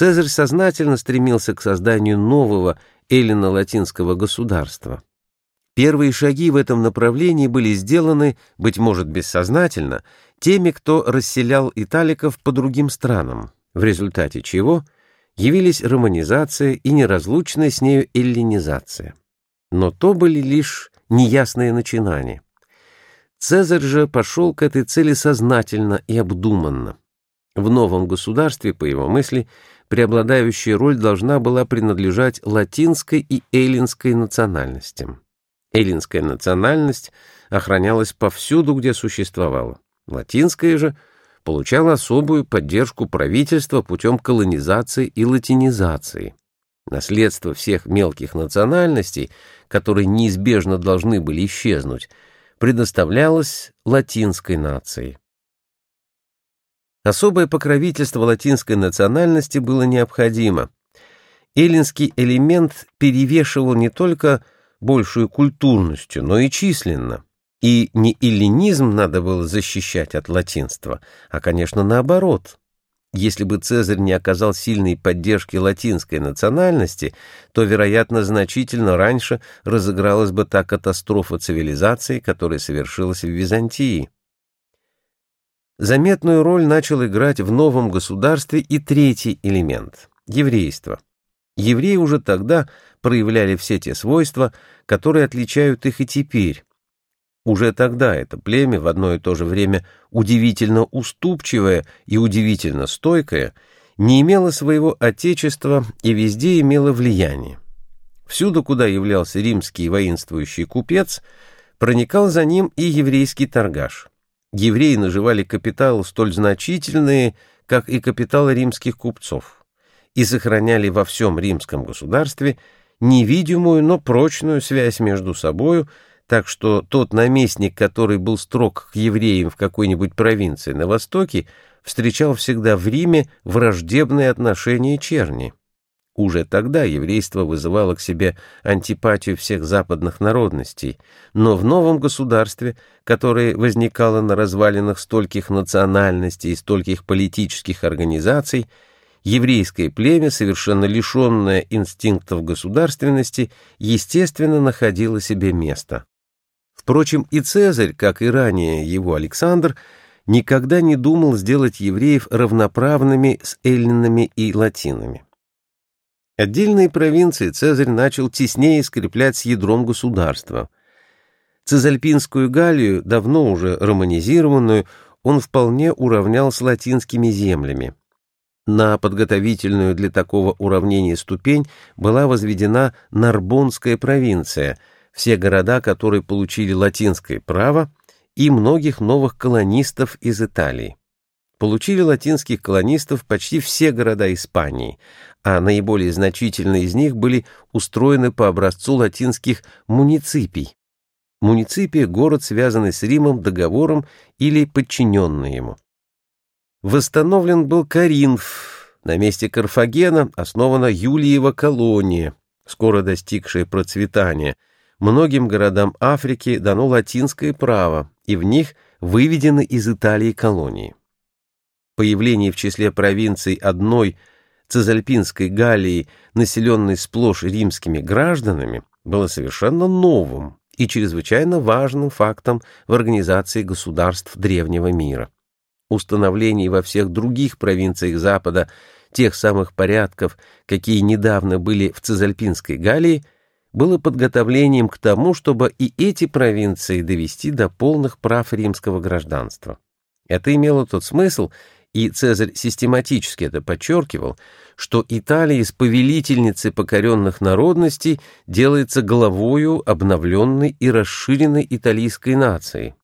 Цезарь сознательно стремился к созданию нового эллино-латинского государства. Первые шаги в этом направлении были сделаны, быть может, бессознательно, теми, кто расселял италиков по другим странам, в результате чего явились романизация и неразлучная с нею эллинизация. Но то были лишь неясные начинания. Цезарь же пошел к этой цели сознательно и обдуманно. В новом государстве, по его мысли, преобладающая роль должна была принадлежать латинской и эллинской национальностям. Эллинская национальность охранялась повсюду, где существовала. Латинская же получала особую поддержку правительства путем колонизации и латинизации. Наследство всех мелких национальностей, которые неизбежно должны были исчезнуть, предоставлялось латинской нации. Особое покровительство латинской национальности было необходимо. Эллинский элемент перевешивал не только большую культурностью, но и численно. И не эллинизм надо было защищать от латинства, а, конечно, наоборот. Если бы Цезарь не оказал сильной поддержки латинской национальности, то, вероятно, значительно раньше разыгралась бы та катастрофа цивилизации, которая совершилась в Византии. Заметную роль начал играть в новом государстве и третий элемент — еврейство. Евреи уже тогда проявляли все те свойства, которые отличают их и теперь. Уже тогда это племя в одно и то же время удивительно уступчивое и удивительно стойкое не имело своего отечества и везде имело влияние. Всюду, куда являлся римский воинствующий купец, проникал за ним и еврейский торгаш. Евреи наживали капитал столь значительные, как и капиталы римских купцов и сохраняли во всем римском государстве невидимую, но прочную связь между собою, так что тот наместник, который был строг к евреям в какой-нибудь провинции на Востоке, встречал всегда в Риме враждебные отношения черни. Уже тогда еврейство вызывало к себе антипатию всех западных народностей, но в новом государстве, которое возникало на развалинах стольких национальностей и стольких политических организаций, еврейское племя, совершенно лишенное инстинктов государственности, естественно находило себе место. Впрочем, и Цезарь, как и ранее его Александр, никогда не думал сделать евреев равноправными с эллинами и латинами. Отдельные провинции Цезарь начал теснее скреплять с ядром государства. Цезальпинскую Галлию, давно уже романизированную, он вполне уравнял с латинскими землями. На подготовительную для такого уравнения ступень была возведена Нарбонская провинция, все города, которые получили латинское право, и многих новых колонистов из Италии. Получили латинских колонистов почти все города Испании, а наиболее значительные из них были устроены по образцу латинских муниципий. Муниципия — город, связанный с Римом договором или подчиненный ему. Восстановлен был Каринф. На месте Карфагена основана Юлиева колония, скоро достигшая процветания. Многим городам Африки дано латинское право, и в них выведены из Италии колонии. Появление в числе провинций одной Цезальпинской Галлии, населенной сплошь римскими гражданами, было совершенно новым и чрезвычайно важным фактом в организации государств древнего мира установлении во всех других провинциях Запада тех самых порядков, какие недавно были в Цезальпинской Галлии, было подготовлением к тому, чтобы и эти провинции довести до полных прав римского гражданства. Это имело тот смысл, и Цезарь систематически это подчеркивал, что Италия из повелительницы покоренных народностей делается главою обновленной и расширенной итальянской нации,